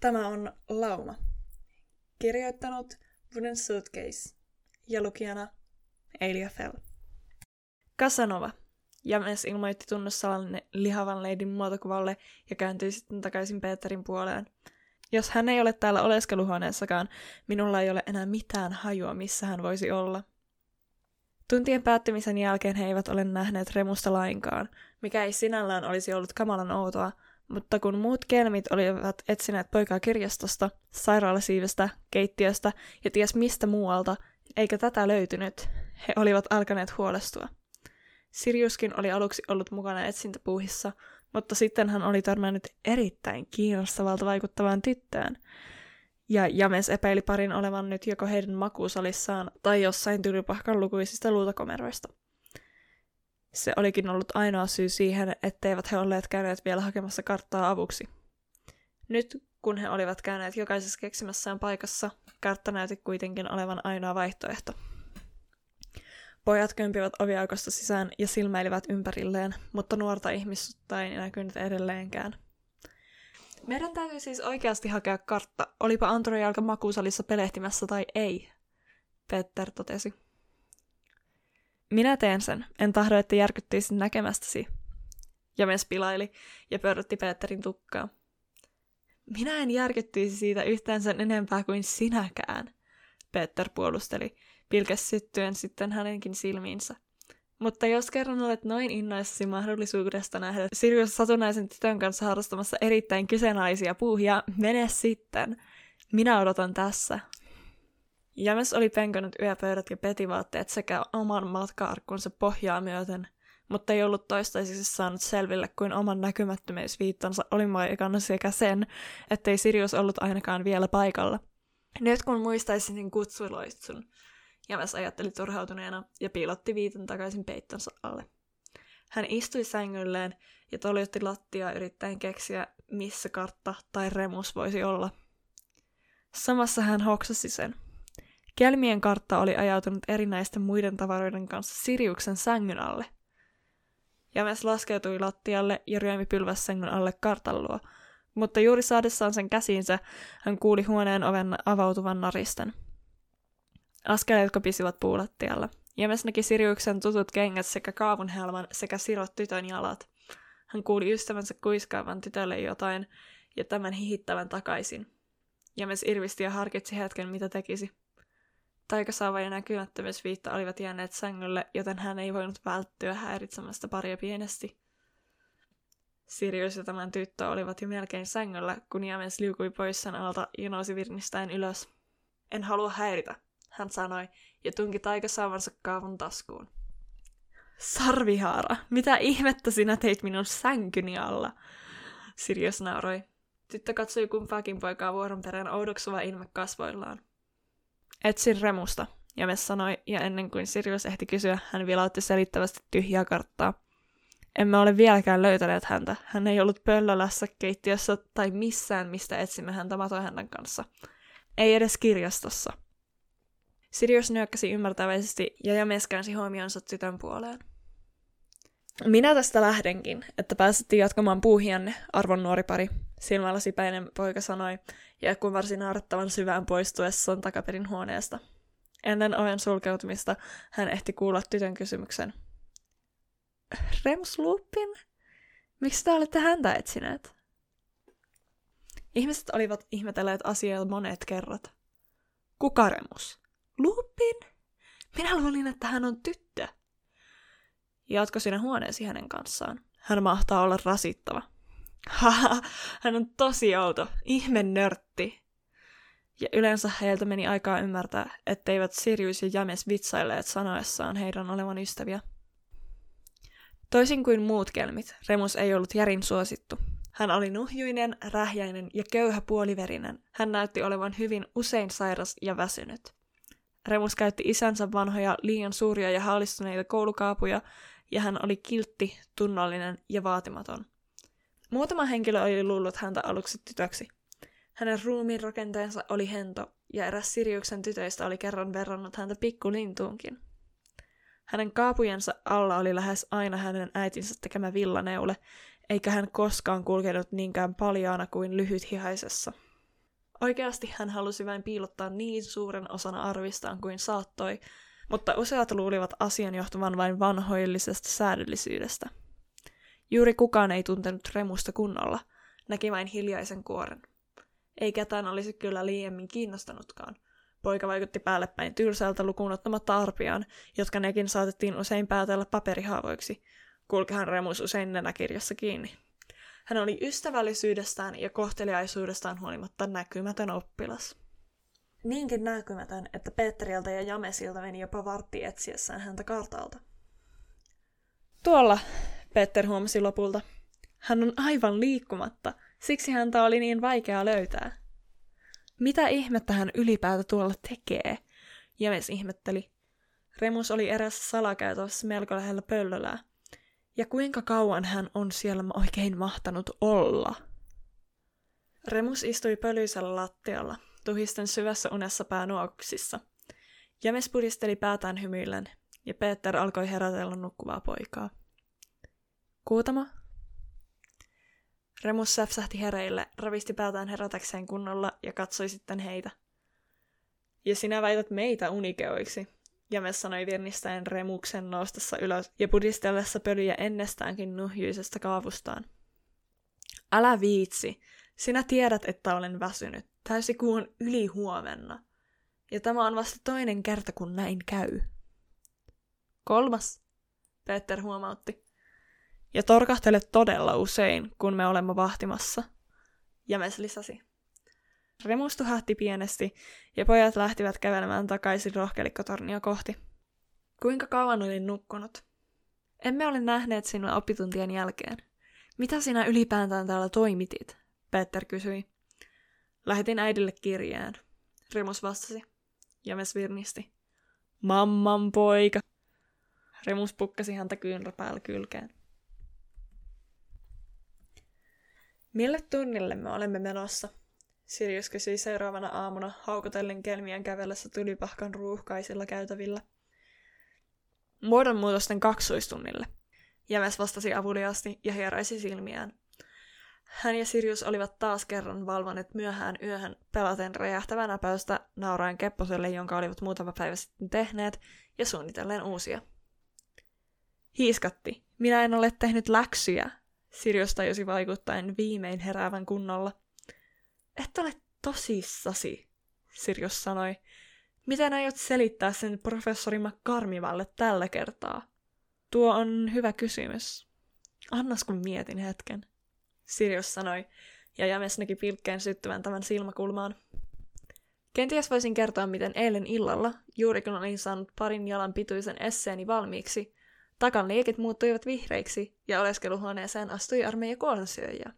Tämä on Lauma. Kirjoittanut Wooden Suitcase ja lukijana Elia Fell. Casanova. James ilmoitti tunnussalainen lihavan leidin muotokuvalle ja kääntyi sitten takaisin Peterin puoleen. Jos hän ei ole täällä oleskeluhuoneessakaan, minulla ei ole enää mitään hajua, missä hän voisi olla. Tuntien päättymisen jälkeen he eivät ole nähneet Remusta lainkaan, mikä ei sinällään olisi ollut kamalan outoa, mutta kun muut kelmit olivat etsineet poikaa kirjastosta, sairaalasiivestä, keittiöstä ja ties mistä muualta, eikä tätä löytynyt, he olivat alkaneet huolestua. Siriuskin oli aluksi ollut mukana etsintäpuuhissa, mutta sitten hän oli törmännyt erittäin kiinnostavalta vaikuttavaan tyttöön. Ja James epäili parin olevan nyt joko heidän makuusalissaan tai jossain tylypahkan lukuisista luutakomeroista. Se olikin ollut ainoa syy siihen, etteivät he olleet käyneet vielä hakemassa karttaa avuksi. Nyt, kun he olivat käyneet jokaisessa keksimässään paikassa, kartta näytti kuitenkin olevan ainoa vaihtoehto. Pojat kömpivät oviaukosta sisään ja silmäilivät ympärilleen, mutta nuorta ihmistä ei näkynyt edelleenkään. Meidän täytyy siis oikeasti hakea kartta, olipa Antro jalka makuusalissa pelehtimässä tai ei, Peter totesi. Minä teen sen, en tahdo, että järkyttyisin näkemästäsi. James pilaili ja pörrytti Peterin tukkaa. Minä en järkyttyisi siitä yhtään sen enempää kuin sinäkään, Peter puolusteli, pilkes syttyen sitten hänenkin silmiinsä. Mutta jos kerran olet noin innoissasi mahdollisuudesta nähdä Sirius satunnaisen tytön kanssa harrastamassa erittäin kyseenalaisia puuhia, mene sitten. Minä odotan tässä. James oli penkannut yöpöydät ja petivaatteet sekä oman matka-arkkunsa pohjaa myöten, mutta ei ollut toistaiseksi saanut selville kuin oman näkymättömyysviittansa oli maikana sekä sen, ettei Sirius ollut ainakaan vielä paikalla. Nyt kun muistaisin kutsuloitsun, James ajatteli turhautuneena ja piilotti viitan takaisin peittonsa alle. Hän istui sängylleen ja toljutti lattiaa yrittäen keksiä, missä kartta tai remus voisi olla. Samassa hän hoksasi sen. Kelmien kartta oli ajautunut erinäisten muiden tavaroiden kanssa Siriuksen sängyn alle. James laskeutui lattialle ja ryömi pylväs sängyn alle kartallua, mutta juuri saadessaan sen käsiinsä hän kuuli huoneen oven avautuvan naristen. Askeleet kopisivat puulattialla. James näki Siriuksen tutut kengät sekä kaavun helman sekä sirot tytön jalat. Hän kuuli ystävänsä kuiskaavan tytölle jotain ja tämän hihittävän takaisin. James irvisti ja harkitsi hetken, mitä tekisi. Taikasaava ja näkymättömyysviitta olivat jääneet sängylle, joten hän ei voinut välttyä häiritsemästä paria pienesti. Sirius ja tämän tyttö olivat jo melkein sängyllä, kun James liukui pois sen alta ja nousi virnistäen ylös. En halua häiritä, hän sanoi, ja tunki taikasaavansa kaavun taskuun. Sarvihaara, mitä ihmettä sinä teit minun sänkyni alla? Sirius nauroi. Tyttö katsoi kumpaakin poikaa vuoron perään oudoksuva ilme kasvoillaan. Etsin remusta, James sanoi, ja ennen kuin Sirius ehti kysyä, hän vilautti selittävästi tyhjää karttaa. Emme ole vieläkään löytäneet häntä. Hän ei ollut pöllölässä, keittiössä tai missään, mistä etsimme häntä matohännän kanssa. Ei edes kirjastossa. Sirius nyökkäsi ymmärtäväisesti ja James käänsi huomionsa tytön puoleen. Minä tästä lähdenkin, että pääsette jatkamaan puuhianne, arvon nuori pari, silmällä sipäinen poika sanoi, ja kun varsin naurettavan syvään poistuessaan takaperin huoneesta. Ennen oven sulkeutumista hän ehti kuulla tytön kysymyksen. Remus Lupin? Miksi te olette häntä etsineet? Ihmiset olivat ihmetelleet asiaa monet kerrat. Kuka Remus? Lupin? Minä luulin, että hän on tyttö. Jatko sinne huoneesi hänen kanssaan. Hän mahtaa olla rasittava. Haha, hän on tosi outo, ihme nörtti. Ja yleensä heiltä meni aikaa ymmärtää, etteivät Sirius ja James vitsailleet sanoessaan heidän olevan ystäviä. Toisin kuin muut kelmit, Remus ei ollut järin suosittu. Hän oli nuhjuinen, rähjäinen ja köyhä puoliverinen. Hän näytti olevan hyvin usein sairas ja väsynyt. Remus käytti isänsä vanhoja, liian suuria ja haalistuneita koulukaapuja, ja hän oli kiltti, tunnollinen ja vaatimaton. Muutama henkilö oli luullut häntä aluksi tytöksi. Hänen ruumiin rakenteensa oli hento, ja eräs Siriuksen tytöistä oli kerran verrannut häntä pikkulintuunkin. Hänen kaapujensa alla oli lähes aina hänen äitinsä tekemä villaneule, eikä hän koskaan kulkenut niinkään paljaana kuin lyhythihaisessa. Oikeasti hän halusi vain piilottaa niin suuren osan arvistaan kuin saattoi, mutta useat luulivat asian johtuvan vain vanhoillisesta säädöllisyydestä. Juuri kukaan ei tuntenut Remusta kunnolla, näki vain hiljaisen kuoren. Ei ketään olisi kyllä liiemmin kiinnostanutkaan. Poika vaikutti päällepäin tylsältä lukuun ottamatta arpiaan, jotka nekin saatettiin usein päätellä paperihaavoiksi. Kulkehan Remus usein nenäkirjassa kiinni. Hän oli ystävällisyydestään ja kohteliaisuudestaan huolimatta näkymätön oppilas. Niinkin näkymätön, että Petteriltä ja Jamesilta meni jopa vartti etsiessään häntä kartalta. Tuolla, Petter huomasi lopulta. Hän on aivan liikkumatta, siksi häntä oli niin vaikea löytää. Mitä ihmettä hän ylipäätä tuolla tekee? James ihmetteli. Remus oli erässä salakäytössä melko lähellä pöllölää. Ja kuinka kauan hän on siellä oikein mahtanut olla? Remus istui pölyisellä lattialla, tuhisten syvässä unessa päänuoksissa. James pudisteli päätään hymyillen, ja Peter alkoi herätellä nukkuvaa poikaa. Kuutama? Remus säpsähti hereille, ravisti päätään herätäkseen kunnolla ja katsoi sitten heitä. Ja sinä väität meitä unikeoiksi, James sanoi virnistäen Remuksen noustessa ylös ja pudistellessa pölyjä ennestäänkin nuhjuisesta kaavustaan. Älä viitsi, sinä tiedät, että olen väsynyt. Täysi kuun yli huomenna. Ja tämä on vasta toinen kerta, kun näin käy. Kolmas, Peter huomautti. Ja torkahtele todella usein, kun me olemme vahtimassa. James lisäsi. Remus tuhahti pienesti, ja pojat lähtivät kävelemään takaisin rohkelikkotornia kohti. Kuinka kauan olin nukkunut? Emme ole nähneet sinua oppituntien jälkeen. Mitä sinä ylipäätään täällä toimitit? Peter kysyi. Lähetin äidille kirjeen. Remus vastasi. James virnisti. Mamman poika. Remus pukkasi häntä kyynrä päällä kylkeen. Mille tunnille me olemme menossa? Sirius kysyi seuraavana aamuna haukotellen kelmien kävellessä tulipahkan ruuhkaisilla käytävillä. Muodonmuutosten kaksoistunnille. Jämes vastasi avuliaasti ja hieraisi silmiään. Hän ja Sirius olivat taas kerran valvoneet myöhään yöhön pelaten räjähtävänä päystä nauraen kepposelle, jonka olivat muutama päivä sitten tehneet, ja suunnitellen uusia. Hiiskatti. Minä en ole tehnyt läksyjä, Sirius tajusi vaikuttaen viimein heräävän kunnolla. Et ole tosissasi, Sirius sanoi. Miten aiot selittää sen professori McCarmivalle tällä kertaa? Tuo on hyvä kysymys. Annas kun mietin hetken. Sirius sanoi, ja James näki pilkkeen syttyvän tämän silmäkulmaan. Kenties voisin kertoa, miten eilen illalla, juuri kun olin saanut parin jalan pituisen esseeni valmiiksi, takan liikit muuttuivat vihreiksi ja oleskeluhuoneeseen astui armeija kuolensyöjä.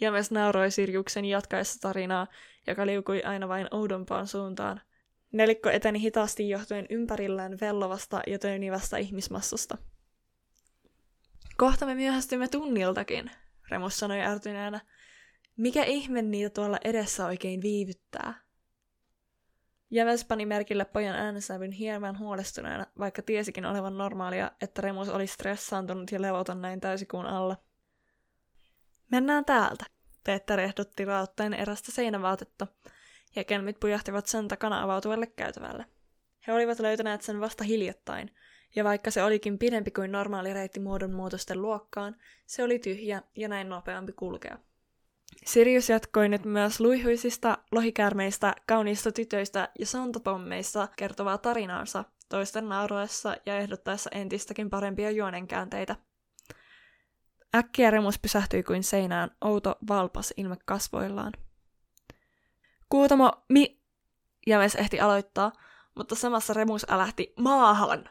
James nauroi Sirjuksen jatkaessa tarinaa, joka liukui aina vain oudompaan suuntaan. Nelikko eteni hitaasti johtuen ympärillään vellovasta ja töynivästä ihmismassasta. Kohta me myöhästymme tunniltakin, Remus sanoi ärtyneenä. Mikä ihme niitä tuolla edessä oikein viivyttää? James pani merkille pojan äänensävyn hieman huolestuneena, vaikka tiesikin olevan normaalia, että Remus oli stressaantunut ja levoton näin täysikuun alla. Mennään täältä, Peter ehdotti rauttaen erästä seinävaatetta, ja kelmit pujahtivat sen takana avautuvalle käytävälle. He olivat löytäneet sen vasta hiljattain, ja vaikka se olikin pidempi kuin normaali reitti muodon muutosten luokkaan, se oli tyhjä ja näin nopeampi kulkea. Sirius jatkoi nyt myös luihuisista, lohikäärmeistä, kauniista tytöistä ja sontapommeista kertovaa tarinaansa, toisten nauroessa ja ehdottaessa entistäkin parempia juonenkäänteitä. Äkkiä Remus pysähtyi kuin seinään, outo valpas ilme kasvoillaan. Kuutamo, mi... James ehti aloittaa, mutta samassa Remus älähti maahan.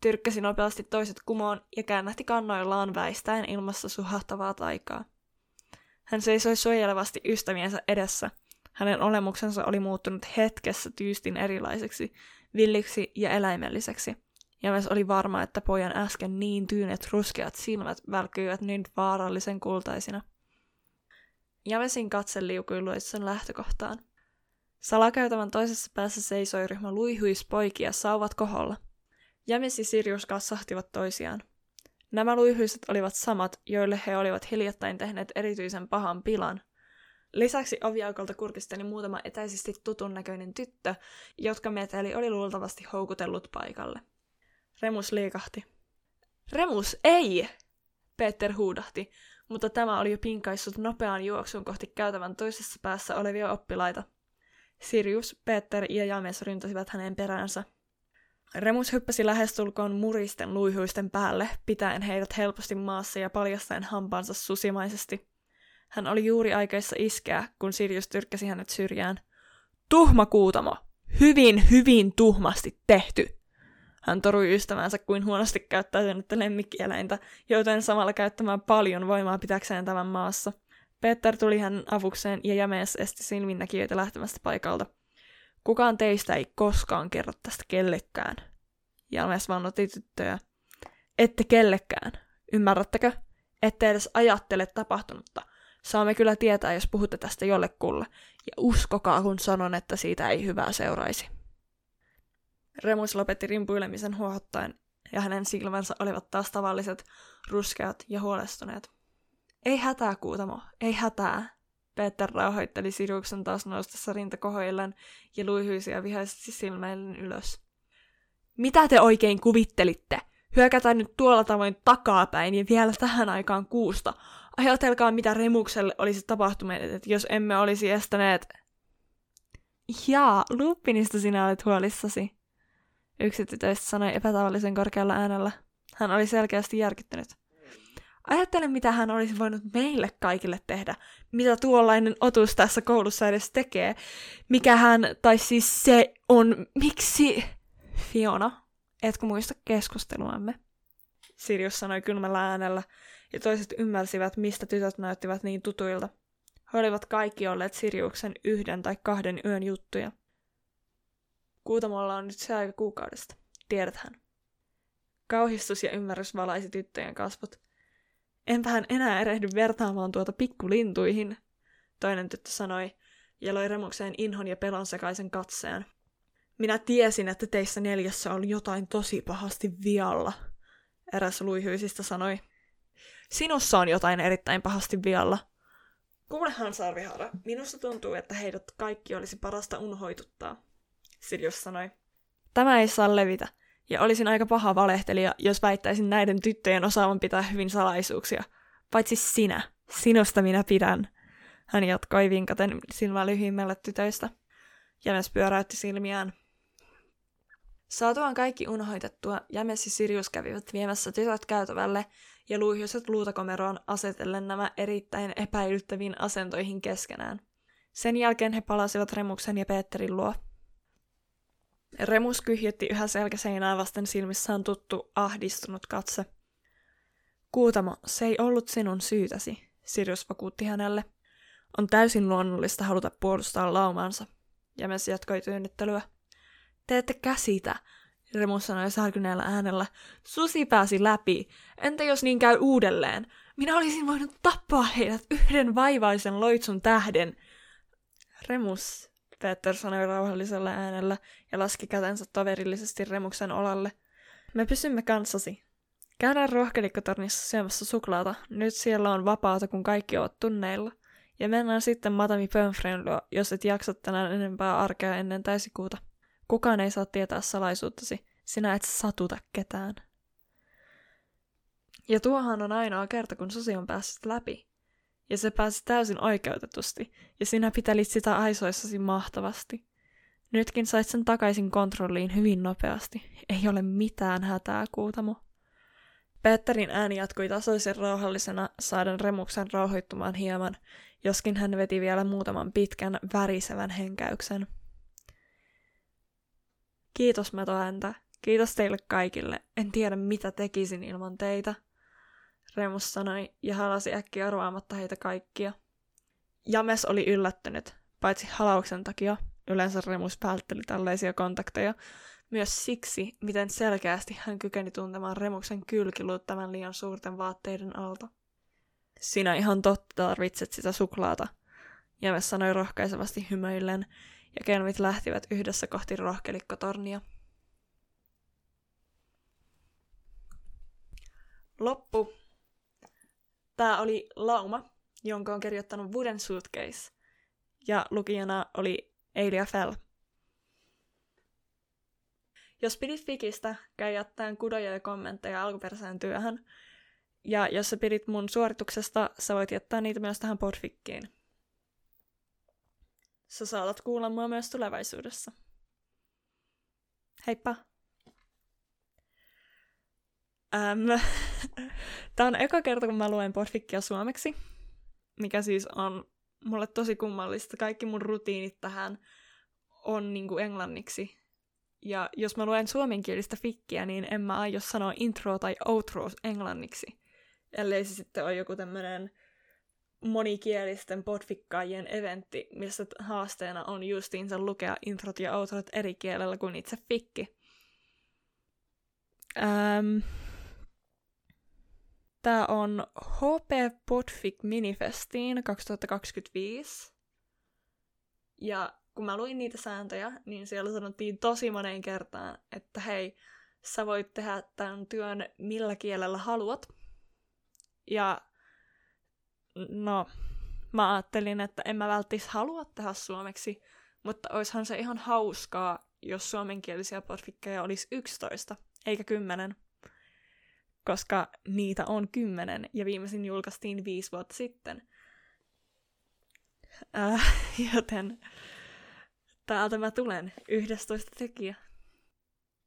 Tyrkkäsi nopeasti toiset kumoon ja käännähti kannoillaan väistäen ilmassa suhahtavaa taikaa. Hän seisoi suojelevasti ystäviensä edessä. Hänen olemuksensa oli muuttunut hetkessä tyystin erilaiseksi, villiksi ja eläimelliseksi. James oli varma, että pojan äsken niin tyynet ruskeat silmät välkyivät niin vaarallisen kultaisina. Jamesin katse liukui luisson lähtökohtaan. Salakäytävän toisessa päässä seisoi ryhmä luihuispoikia sauvat koholla. James ja Sirius katsahtivat toisiaan. Nämä luihuiset olivat samat, joille he olivat hiljattain tehneet erityisen pahan pilan. Lisäksi oviaukolta kurkisteli muutama etäisesti tutun näköinen tyttö, jotka meteli oli luultavasti houkutellut paikalle. Remus liikahti. Remus, ei! Peter huudahti, mutta tämä oli jo pinkaissut nopeaan juoksuun kohti käytävän toisessa päässä olevia oppilaita. Sirius, Peter ja James ryntäsivät hänen peräänsä. Remus hyppäsi lähestulkoon muristen luihuisten päälle, pitäen heidät helposti maassa ja paljastaen hampaansa susimaisesti. Hän oli juuri aikeissa iskeä, kun Sirius tyrkkäsi hänet syrjään. Tuhma kuutamo! Hyvin, hyvin tuhmasti tehty! Hän torui ystävänsä kuin huonosti käyttäytynyttä lemmikkieläintä, joten samalla käyttämään paljon voimaa pitäkseen tämän maassa. Peter tuli hänen avukseen ja James esti silminnäkijöitä lähtemästä paikalta. Kukaan teistä ei koskaan kerro tästä kellekään. James vannotti tyttöjä. Ette kellekään. Ymmärrättekö? Ette edes ajattele tapahtunutta. Saamme kyllä tietää, jos puhutte tästä jollekulle. Ja uskokaa, kun sanon, että siitä ei hyvää seuraisi. Remus lopetti rimpuilemisen huohottaen, ja hänen silmänsä olivat taas tavalliset, ruskeat ja huolestuneet. Ei hätää, Kuutamo, ei hätää. Peter rauhoitteli Siruksen taas noustessa rintakohoilleen ja luihyisiä vihaisesti silmäillen ylös. Mitä te oikein kuvittelitte? Hyökätään nyt tuolla tavoin takapäin ja vielä tähän aikaan kuusta. Ajatelkaa, mitä Remukselle olisi tapahtunut, että jos emme olisi estäneet... Jaa, Lupinista sinä olet huolissasi. Yksi tytöistä sanoi epätavallisen korkealla äänellä. Hän oli selkeästi järkyttynyt. Ajattele, mitä hän olisi voinut meille kaikille tehdä. Mitä tuollainen otus tässä koulussa edes tekee. Mikä hän, tai siis se on, miksi... Fiona, etkö muista keskusteluamme? Sirius sanoi kylmällä äänellä, ja toiset ymmärsivät, mistä tytöt näyttivät niin tutuilta. He olivat kaikki olleet Siriuksen yhden tai kahden yön juttuja. Kuutamolla on nyt se aika kuukaudesta, tiedäthän. Kauhistus ja ymmärrys valaisi tyttöjen kasvot. Enpähän enää erehdy vertaamaan tuota pikkulintuihin, toinen tyttö sanoi, ja loi remukseen inhon ja pelon sekaisen katseen. Minä tiesin, että teissä neljässä oli jotain tosi pahasti vialla, eräs luihyisistä sanoi. Sinussa on jotain erittäin pahasti vialla. Kuulehan, Sarvihara, minusta tuntuu, että heidät kaikki olisi parasta unhoituttaa, Sirius sanoi. Tämä ei saa levitä, ja olisin aika paha valehtelija, jos väittäisin näiden tyttöjen osaavan pitää hyvin salaisuuksia. Paitsi sinä. Sinusta minä pidän. Hän jatkoi vinkaten silmää lyhyimmälle tytöistä. Jämes pyöräytti silmiään. Saatuaan kaikki unhoitettua, Jämes ja Sirius kävivät viemässä tytöt käytävälle ja luihjoiset luutakomeroon asetellen nämä erittäin epäilyttäviin asentoihin keskenään. Sen jälkeen he palasivat Remuksen ja Peterin luo. Remus kyhjetti yhä selkäseinää vasten silmissään tuttu, ahdistunut katse. Kuutamo, se ei ollut sinun syytäsi, Sirius vakuutti hänelle. On täysin luonnollista haluta puolustaa laumaansa. Jämes jatkoi tyynnyttelyä. Te ette käsitä, Remus sanoi särkyneellä äänellä. Susi pääsi läpi. Entä jos niin käy uudelleen? Minä olisin voinut tappaa heidät yhden vaivaisen loitsun tähden. Remus, Peter sanoi rauhallisella äänellä ja laski kätensä toverillisesti Remuksen olalle. Me pysymme kanssasi. Käydään rohkelikkotornissa syömässä suklaata. Nyt siellä on vapaata, kun kaikki ovat tunneilla. Ja mennään sitten Madame Pönfren luo, jos et jaksa tänään enempää arkea ennen täysikuuta. Kukaan ei saa tietää salaisuuttasi. Sinä et satuta ketään. Ja tuohan on ainoa kerta, kun susi on päässyt läpi. Ja se pääsi täysin oikeutetusti, ja sinä pitelit sitä aisoissasi mahtavasti. Nytkin sait sen takaisin kontrolliin hyvin nopeasti. Ei ole mitään hätää, Kuutamo. Petterin ääni jatkui tasoisen rauhallisena saaden remuksen rauhoittumaan hieman, joskin hän veti vielä muutaman pitkän värisevän henkäyksen. Kiitos metoääntä. Kiitos teille kaikille. En tiedä mitä tekisin ilman teitä. Remus sanoi ja halasi äkkiä arvaamatta heitä kaikkia. James oli yllättynyt, paitsi halauksen takia, yleensä Remus vältteli tällaisia kontakteja, myös siksi, miten selkeästi hän kykeni tuntemaan Remuksen kylkiluut tämän liian suurten vaatteiden alta. Sinä ihan totta tarvitset sitä suklaata, James sanoi rohkaisevasti hymyillen, ja kelmit lähtivät yhdessä kohti rohkelikkotornia. Loppu. Tämä oli lauma, jonka on kirjoittanut Wooden Suitcase. ja lukijana oli Eilia Fell. Jos pidit Fikistä, käy jättäen kudoja ja kommentteja alkuperäiseen työhön. Ja jos sä pidit mun suorituksesta, sä voit jättää niitä myös tähän podfikkiin. Sä saatat kuulla mua myös tulevaisuudessa. Heippa! Ähm, Tämä on eka kerta, kun mä luen podfikkia suomeksi, mikä siis on mulle tosi kummallista. Kaikki mun rutiinit tähän on niinku englanniksi. Ja jos mä luen suomenkielistä fikkiä, niin en mä aio sanoa intro tai outro englanniksi. Ellei se sitten ole joku tämmönen monikielisten podfikkaajien eventti, missä haasteena on justiinsa lukea introt ja outrot eri kielellä kuin itse fikki. Ähm, Tämä on HP Podfic Minifestiin 2025. Ja kun mä luin niitä sääntöjä, niin siellä sanottiin tosi moneen kertaan, että hei, sä voit tehdä tämän työn millä kielellä haluat. Ja no, mä ajattelin, että en mä välttis halua tehdä suomeksi, mutta oishan se ihan hauskaa, jos suomenkielisiä podfikkeja olisi 11, eikä 10 koska niitä on kymmenen ja viimeisin julkaistiin viisi vuotta sitten. Äh, joten täältä mä tulen 11 tekijä.